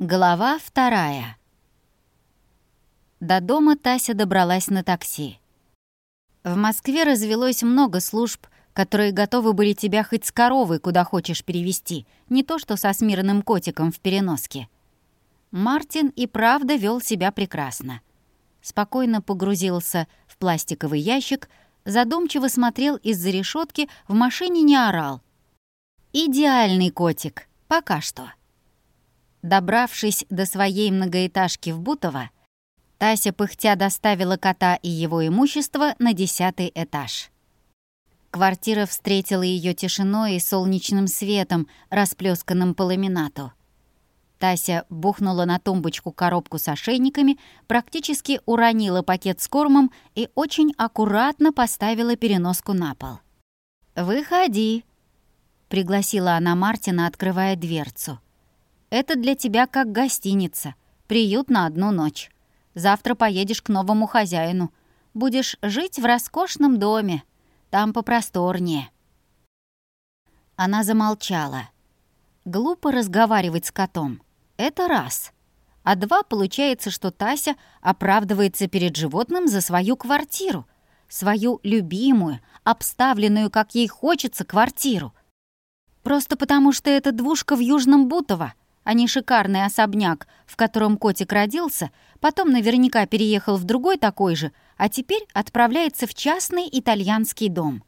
Глава вторая. До дома Тася добралась на такси. В Москве развелось много служб, которые готовы были тебя хоть с коровой куда хочешь перевести, не то что со смиренным котиком в переноске. Мартин и правда вел себя прекрасно. Спокойно погрузился в пластиковый ящик, задумчиво смотрел из-за решетки, в машине не орал. Идеальный котик, пока что. Добравшись до своей многоэтажки в Бутово, Тася пыхтя доставила кота и его имущество на десятый этаж. Квартира встретила ее тишиной и солнечным светом, расплесканным по ламинату. Тася бухнула на тумбочку коробку с ошейниками, практически уронила пакет с кормом и очень аккуратно поставила переноску на пол. «Выходи», — пригласила она Мартина, открывая дверцу. Это для тебя как гостиница, приют на одну ночь. Завтра поедешь к новому хозяину. Будешь жить в роскошном доме. Там попросторнее». Она замолчала. Глупо разговаривать с котом. Это раз. А два, получается, что Тася оправдывается перед животным за свою квартиру. Свою любимую, обставленную, как ей хочется, квартиру. Просто потому, что это двушка в Южном Бутово — а не шикарный особняк, в котором котик родился, потом наверняка переехал в другой такой же, а теперь отправляется в частный итальянский дом.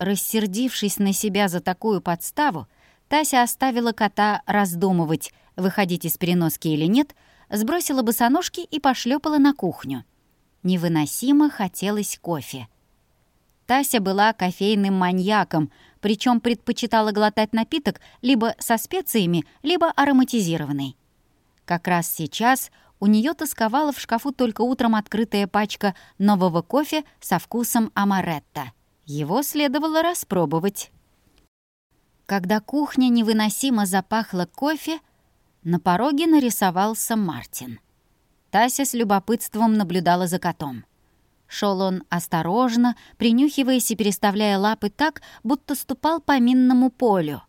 Рассердившись на себя за такую подставу, Тася оставила кота раздумывать, выходить из переноски или нет, сбросила босоножки и пошлепала на кухню. Невыносимо хотелось кофе. Тася была кофейным маньяком, причем предпочитала глотать напиток либо со специями, либо ароматизированный. Как раз сейчас у нее тосковала в шкафу только утром открытая пачка нового кофе со вкусом амаретто. Его следовало распробовать. Когда кухня невыносимо запахла кофе, на пороге нарисовался Мартин. Тася с любопытством наблюдала за котом. Шел он осторожно, принюхиваясь и переставляя лапы так, будто ступал по минному полю.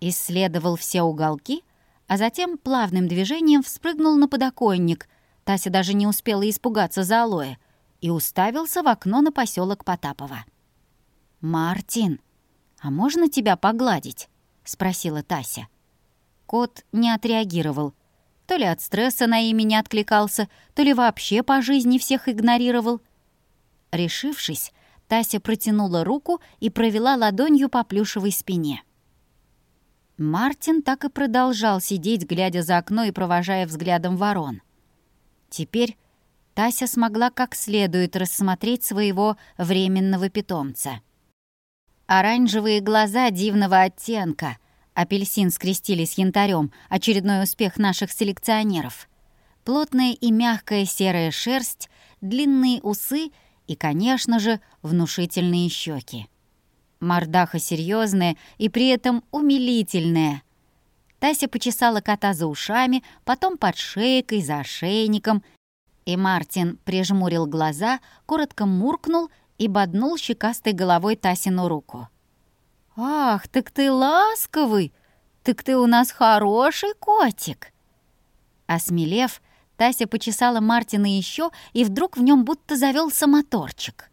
Исследовал все уголки, а затем плавным движением вспрыгнул на подоконник. Тася даже не успела испугаться за алоэ и уставился в окно на поселок Потапова. «Мартин, а можно тебя погладить?» — спросила Тася. Кот не отреагировал. То ли от стресса на имя не откликался, то ли вообще по жизни всех игнорировал. Решившись, Тася протянула руку и провела ладонью по плюшевой спине. Мартин так и продолжал сидеть, глядя за окно и провожая взглядом ворон. Теперь Тася смогла как следует рассмотреть своего временного питомца. Оранжевые глаза дивного оттенка, апельсин скрестили с янтарем, очередной успех наших селекционеров. Плотная и мягкая серая шерсть, длинные усы — и, конечно же, внушительные щеки. Мордаха серьезная и при этом умилительная. Тася почесала кота за ушами, потом под шейкой, за ошейником, и Мартин прижмурил глаза, коротко муркнул и боднул щекастой головой Тасину руку. «Ах, так ты ласковый! Так ты у нас хороший котик!» Осмелев, Тася почесала Мартина еще, и вдруг в нем будто завелся моторчик.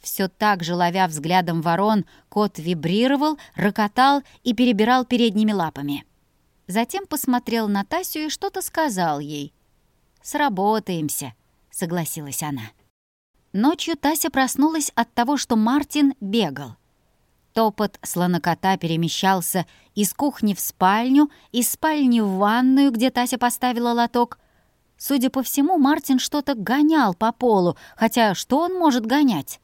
Все так же, ловя взглядом ворон, кот вибрировал, рокотал и перебирал передними лапами. Затем посмотрел на Тасю и что-то сказал ей. «Сработаемся», — согласилась она. Ночью Тася проснулась от того, что Мартин бегал. Топот слонокота перемещался из кухни в спальню, из спальни в ванную, где Тася поставила лоток — Судя по всему, Мартин что-то гонял по полу, хотя что он может гонять?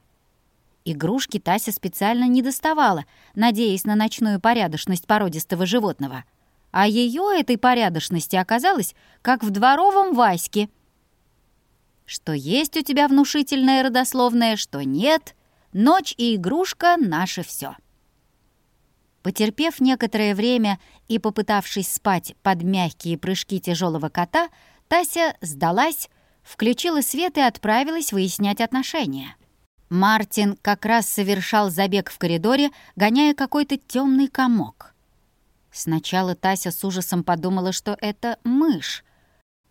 Игрушки Тася специально не доставала, надеясь на ночную порядочность породистого животного. А ее этой порядочности оказалось, как в дворовом Ваське. Что есть у тебя внушительное родословное, что нет, ночь и игрушка — наше все. Потерпев некоторое время и попытавшись спать под мягкие прыжки тяжелого кота, Тася сдалась, включила свет и отправилась выяснять отношения. Мартин как раз совершал забег в коридоре, гоняя какой-то темный комок. Сначала Тася с ужасом подумала, что это мышь.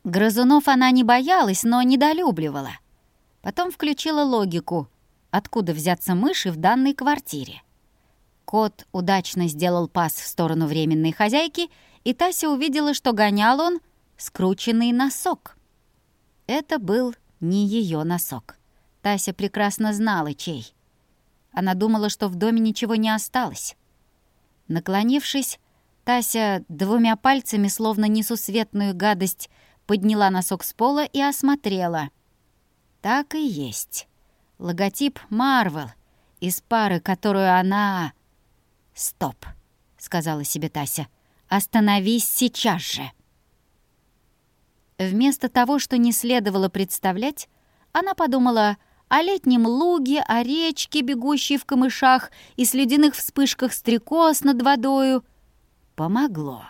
Грызунов она не боялась, но недолюбливала. Потом включила логику, откуда взяться мыши в данной квартире. Кот удачно сделал пас в сторону временной хозяйки, и Тася увидела, что гонял он скрученный носок. Это был не ее носок. Тася прекрасно знала, чей. Она думала, что в доме ничего не осталось. Наклонившись, Тася двумя пальцами, словно несусветную гадость, подняла носок с пола и осмотрела. Так и есть. Логотип Марвел из пары, которую она... «Стоп», — сказала себе Тася. «Остановись сейчас же». Вместо того, что не следовало представлять, она подумала о летнем луге, о речке, бегущей в камышах и следяных вспышках стрекоз над водою — помогло.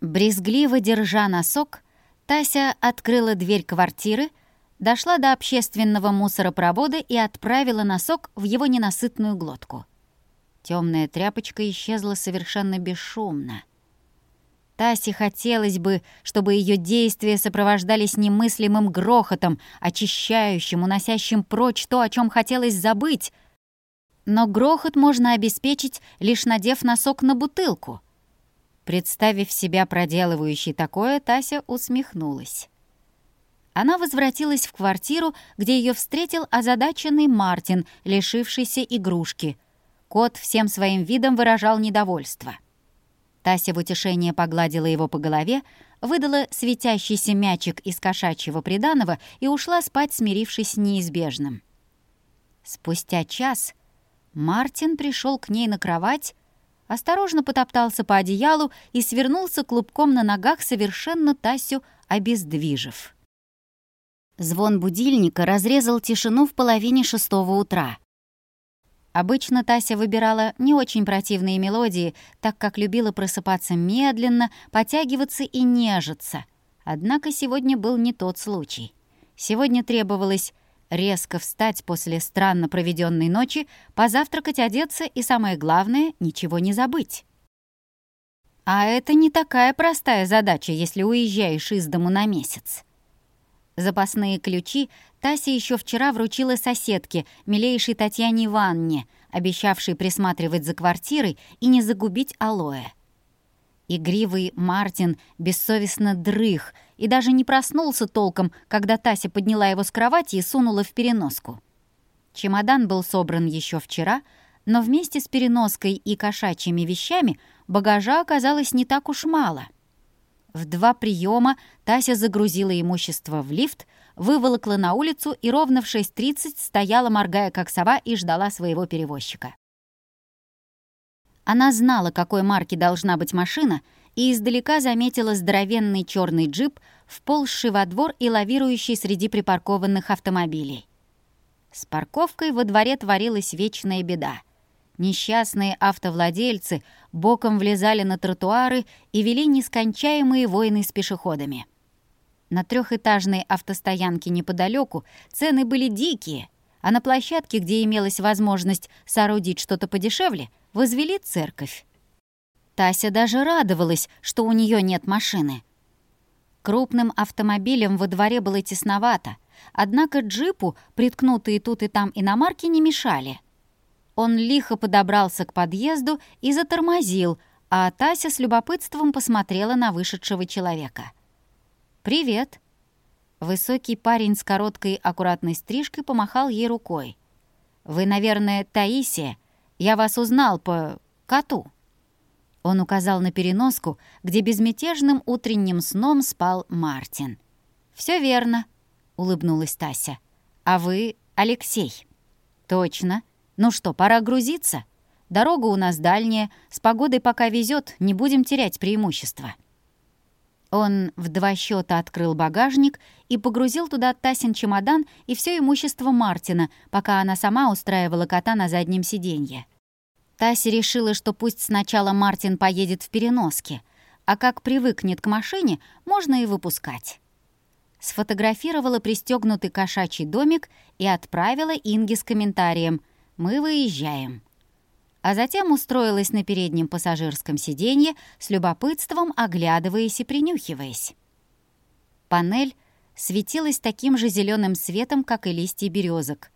Брезгливо держа носок, Тася открыла дверь квартиры, дошла до общественного мусоропровода и отправила носок в его ненасытную глотку. Темная тряпочка исчезла совершенно бесшумно. Тасе хотелось бы, чтобы ее действия сопровождались немыслимым грохотом, очищающим, уносящим прочь то, о чем хотелось забыть — но грохот можно обеспечить, лишь надев носок на бутылку. Представив себя проделывающей такое, Тася усмехнулась. Она возвратилась в квартиру, где ее встретил озадаченный Мартин, лишившийся игрушки. Кот всем своим видом выражал недовольство. Тася в утешение погладила его по голове, выдала светящийся мячик из кошачьего приданого и ушла спать, смирившись с неизбежным. Спустя час Мартин пришел к ней на кровать, осторожно потоптался по одеялу и свернулся клубком на ногах, совершенно Тасю обездвижив. Звон будильника разрезал тишину в половине шестого утра. Обычно Тася выбирала не очень противные мелодии, так как любила просыпаться медленно, потягиваться и нежиться. Однако сегодня был не тот случай. Сегодня требовалось резко встать после странно проведенной ночи, позавтракать, одеться и, самое главное, ничего не забыть. А это не такая простая задача, если уезжаешь из дому на месяц. Запасные ключи Тася еще вчера вручила соседке, милейшей Татьяне Ивановне, обещавшей присматривать за квартирой и не загубить алоэ. Игривый Мартин бессовестно дрых и даже не проснулся толком, когда Тася подняла его с кровати и сунула в переноску. Чемодан был собран еще вчера, но вместе с переноской и кошачьими вещами багажа оказалось не так уж мало. В два приема Тася загрузила имущество в лифт, выволокла на улицу и ровно в 6.30 стояла, моргая как сова, и ждала своего перевозчика. Она знала, какой марки должна быть машина, и издалека заметила здоровенный черный джип, вползший во двор и лавирующий среди припаркованных автомобилей. С парковкой во дворе творилась вечная беда. Несчастные автовладельцы боком влезали на тротуары и вели нескончаемые войны с пешеходами. На трехэтажной автостоянке неподалеку цены были дикие, а на площадке, где имелась возможность соорудить что-то подешевле, возвели церковь. Тася даже радовалась, что у нее нет машины. Крупным автомобилем во дворе было тесновато, однако джипу, приткнутые тут и там иномарки, не мешали. Он лихо подобрался к подъезду и затормозил, а Тася с любопытством посмотрела на вышедшего человека. «Привет!» Высокий парень с короткой аккуратной стрижкой помахал ей рукой. «Вы, наверное, Таисия?» Я вас узнал по коту». Он указал на переноску, где безмятежным утренним сном спал Мартин. Все верно», — улыбнулась Тася. «А вы Алексей?» «Точно. Ну что, пора грузиться? Дорога у нас дальняя, с погодой пока везет, не будем терять преимущество». Он в два счета открыл багажник и погрузил туда Тасин чемодан и все имущество Мартина, пока она сама устраивала кота на заднем сиденье. Тася решила, что пусть сначала Мартин поедет в переноске, а как привыкнет к машине, можно и выпускать. Сфотографировала пристегнутый кошачий домик и отправила Инге с комментарием «Мы выезжаем». А затем устроилась на переднем пассажирском сиденье с любопытством, оглядываясь и принюхиваясь. Панель светилась таким же зеленым светом, как и листья березок.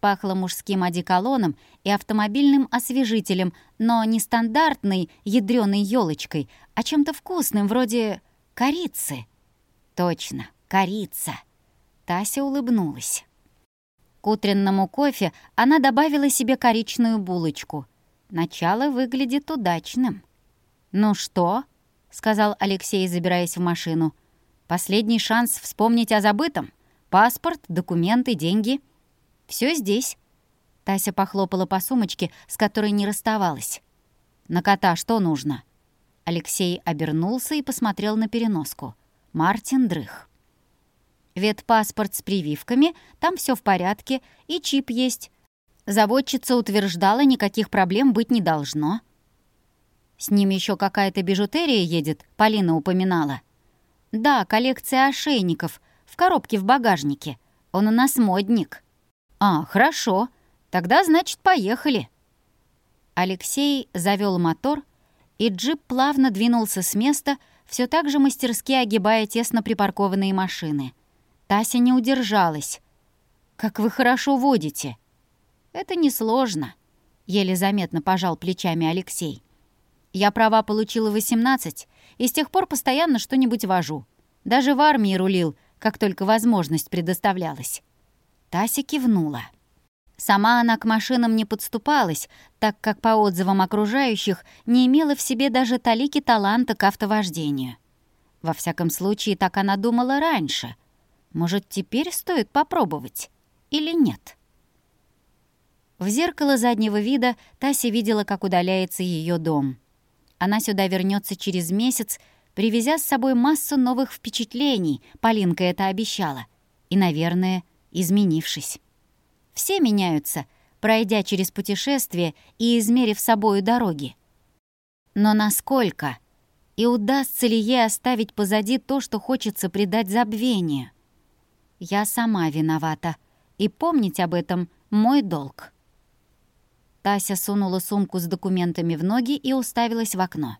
Пахло мужским одеколоном и автомобильным освежителем, но не стандартной ядреной елочкой, а чем-то вкусным, вроде корицы. Точно, корица. Тася улыбнулась. К утреннему кофе она добавила себе коричную булочку. Начало выглядит удачным. «Ну что?» — сказал Алексей, забираясь в машину. «Последний шанс вспомнить о забытом. Паспорт, документы, деньги. Все здесь». Тася похлопала по сумочке, с которой не расставалась. «На кота что нужно?» Алексей обернулся и посмотрел на переноску. Мартин дрых. Ветпаспорт с прививками, там все в порядке, и чип есть. Заводчица утверждала, никаких проблем быть не должно. С ним еще какая-то бижутерия едет, Полина упоминала. Да, коллекция ошейников, в коробке в багажнике. Он у нас модник. А, хорошо. Тогда, значит, поехали. Алексей завел мотор, и джип плавно двинулся с места, все так же мастерски огибая тесно припаркованные машины — Тася не удержалась. «Как вы хорошо водите!» «Это несложно», — еле заметно пожал плечами Алексей. «Я права получила 18, и с тех пор постоянно что-нибудь вожу. Даже в армии рулил, как только возможность предоставлялась». Тася кивнула. Сама она к машинам не подступалась, так как по отзывам окружающих не имела в себе даже талики таланта к автовождению. Во всяком случае, так она думала раньше, может, теперь стоит попробовать или нет? В зеркало заднего вида Тася видела, как удаляется ее дом. Она сюда вернется через месяц, привезя с собой массу новых впечатлений, Полинка это обещала, и, наверное, изменившись. Все меняются, пройдя через путешествие и измерив собою дороги. Но насколько? И удастся ли ей оставить позади то, что хочется придать забвению? Я сама виновата, и помнить об этом — мой долг. Тася сунула сумку с документами в ноги и уставилась в окно.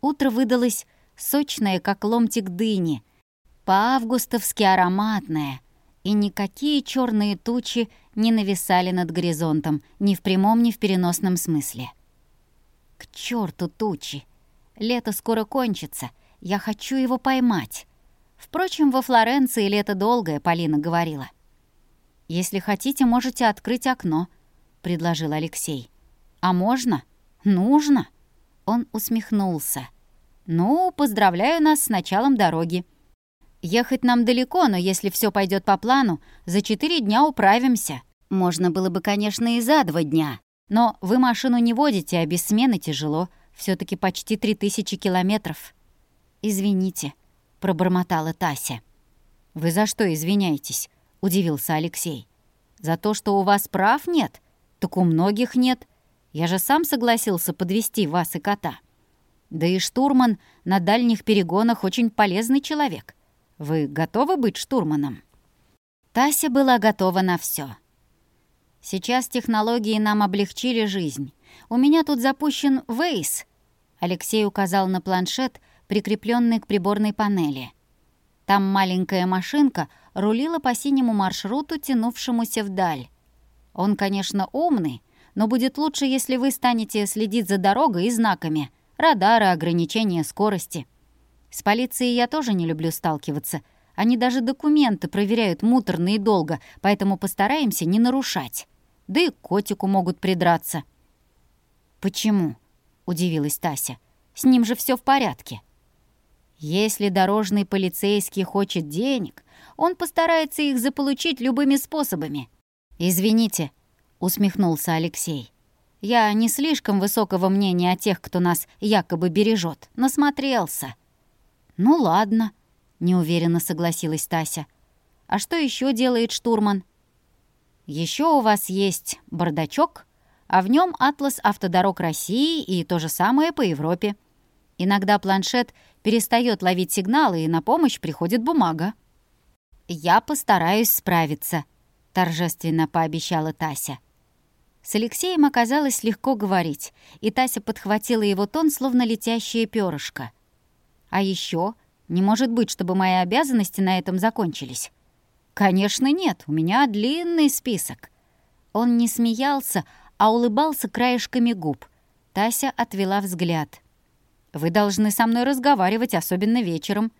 Утро выдалось сочное, как ломтик дыни, по-августовски ароматное, и никакие черные тучи не нависали над горизонтом ни в прямом, ни в переносном смысле. К черту тучи! Лето скоро кончится, я хочу его поймать. Впрочем, во Флоренции лето долгое, Полина говорила. «Если хотите, можете открыть окно», — предложил Алексей. «А можно? Нужно?» Он усмехнулся. «Ну, поздравляю нас с началом дороги. Ехать нам далеко, но если все пойдет по плану, за четыре дня управимся. Можно было бы, конечно, и за два дня. Но вы машину не водите, а без смены тяжело. все таки почти три тысячи километров. Извините» пробормотала Тася. «Вы за что извиняетесь?» — удивился Алексей. «За то, что у вас прав нет? Так у многих нет. Я же сам согласился подвести вас и кота. Да и штурман на дальних перегонах очень полезный человек. Вы готовы быть штурманом?» Тася была готова на все. «Сейчас технологии нам облегчили жизнь. У меня тут запущен Вейс», — Алексей указал на планшет — прикрепленный к приборной панели. Там маленькая машинка рулила по синему маршруту, тянувшемуся вдаль. Он, конечно, умный, но будет лучше, если вы станете следить за дорогой и знаками, радары, ограничения скорости. С полицией я тоже не люблю сталкиваться. Они даже документы проверяют муторно и долго, поэтому постараемся не нарушать. Да и к котику могут придраться. «Почему?» — удивилась Тася. «С ним же все в порядке». Если дорожный полицейский хочет денег, он постарается их заполучить любыми способами. «Извините», — усмехнулся Алексей. «Я не слишком высокого мнения о тех, кто нас якобы бережет. Насмотрелся». «Ну ладно», — неуверенно согласилась Тася. «А что еще делает штурман?» Еще у вас есть бардачок, а в нем атлас автодорог России и то же самое по Европе. Иногда планшет перестает ловить сигналы, и на помощь приходит бумага. «Я постараюсь справиться», — торжественно пообещала Тася. С Алексеем оказалось легко говорить, и Тася подхватила его тон, словно летящее перышко. «А еще не может быть, чтобы мои обязанности на этом закончились». «Конечно нет, у меня длинный список». Он не смеялся, а улыбался краешками губ. Тася отвела взгляд. «Вы должны со мной разговаривать, особенно вечером.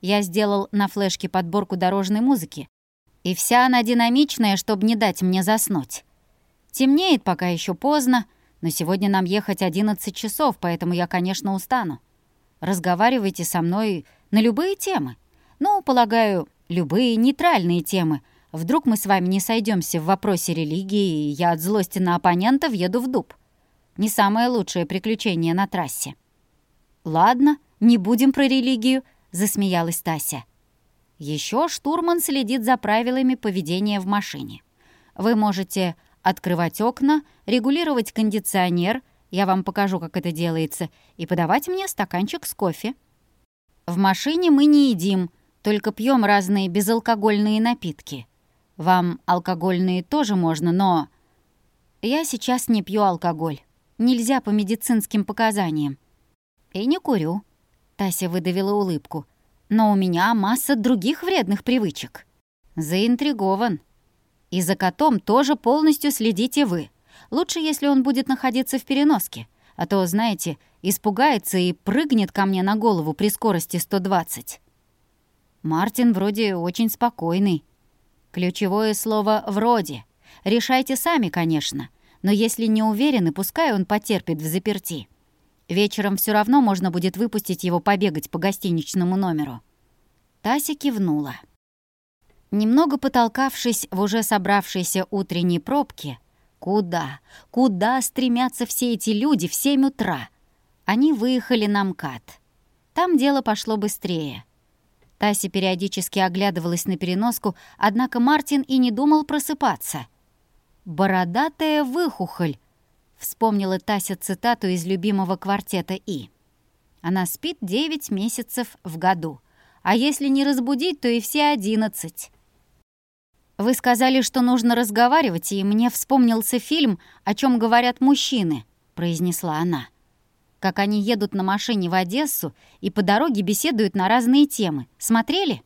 Я сделал на флешке подборку дорожной музыки, и вся она динамичная, чтобы не дать мне заснуть. Темнеет пока еще поздно, но сегодня нам ехать 11 часов, поэтому я, конечно, устану. Разговаривайте со мной на любые темы. Ну, полагаю, любые нейтральные темы. Вдруг мы с вами не сойдемся в вопросе религии, и я от злости на оппонента въеду в дуб. Не самое лучшее приключение на трассе. «Ладно, не будем про религию», — засмеялась Тася. Еще штурман следит за правилами поведения в машине. Вы можете открывать окна, регулировать кондиционер, я вам покажу, как это делается, и подавать мне стаканчик с кофе. В машине мы не едим, только пьем разные безалкогольные напитки. Вам алкогольные тоже можно, но... Я сейчас не пью алкоголь. Нельзя по медицинским показаниям. И не курю. Тася выдавила улыбку. Но у меня масса других вредных привычек. Заинтригован. И за котом тоже полностью следите вы. Лучше, если он будет находиться в переноске. А то, знаете, испугается и прыгнет ко мне на голову при скорости 120. Мартин вроде очень спокойный. Ключевое слово «вроде». Решайте сами, конечно. Но если не уверены, пускай он потерпит в заперти. Вечером все равно можно будет выпустить его побегать по гостиничному номеру». Тася кивнула. Немного потолкавшись в уже собравшейся утренней пробке, куда, куда стремятся все эти люди в семь утра, они выехали на МКАД. Там дело пошло быстрее. Тася периодически оглядывалась на переноску, однако Мартин и не думал просыпаться. «Бородатая выхухоль», Вспомнила Тася цитату из любимого квартета «И». Она спит 9 месяцев в году, а если не разбудить, то и все 11. Вы сказали, что нужно разговаривать, и мне вспомнился фильм «О чем говорят мужчины», — произнесла она. Как они едут на машине в Одессу и по дороге беседуют на разные темы. Смотрели?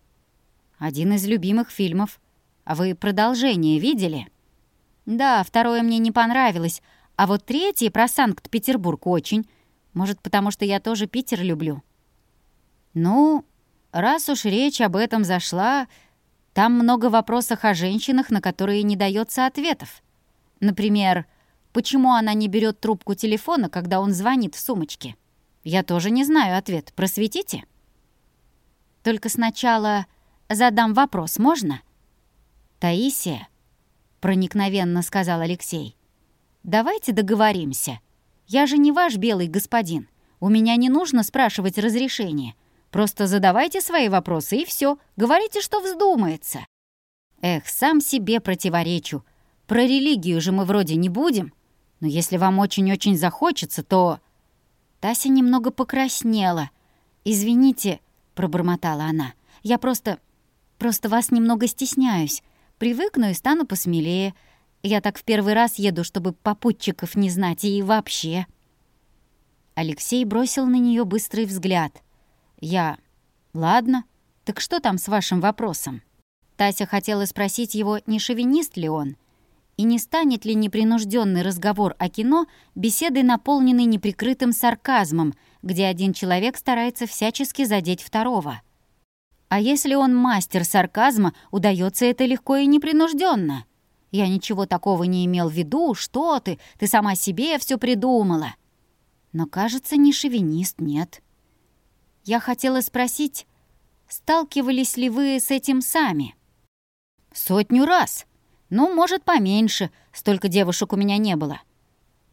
Один из любимых фильмов. А вы продолжение видели? Да, второе мне не понравилось, а вот третий про Санкт-Петербург очень. Может, потому что я тоже Питер люблю. Ну, раз уж речь об этом зашла, там много вопросов о женщинах, на которые не дается ответов. Например, почему она не берет трубку телефона, когда он звонит в сумочке? Я тоже не знаю ответ. Просветите? Только сначала задам вопрос, можно? Таисия, проникновенно сказал Алексей. Давайте договоримся. Я же не ваш белый господин. У меня не нужно спрашивать разрешения. Просто задавайте свои вопросы и все. Говорите, что вздумается. Эх, сам себе противоречу. Про религию же мы вроде не будем. Но если вам очень-очень захочется, то... Тася немного покраснела. «Извините», — пробормотала она. «Я просто... просто вас немного стесняюсь. Привыкну и стану посмелее. Я так в первый раз еду, чтобы попутчиков не знать, и вообще...» Алексей бросил на нее быстрый взгляд. «Я... Ладно, так что там с вашим вопросом?» Тася хотела спросить его, не шовинист ли он, и не станет ли непринужденный разговор о кино беседой, наполненной неприкрытым сарказмом, где один человек старается всячески задеть второго. А если он мастер сарказма, удается это легко и непринужденно. Я ничего такого не имел в виду, что ты, ты сама себе все придумала. Но, кажется, не шовинист, нет. Я хотела спросить, сталкивались ли вы с этим сами? Сотню раз. Ну, может, поменьше, столько девушек у меня не было.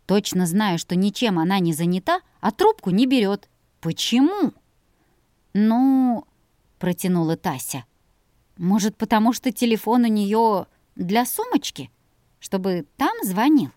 Точно знаю, что ничем она не занята, а трубку не берет. Почему? Ну, протянула Тася. Может, потому что телефон у нее для сумочки, чтобы там звонил.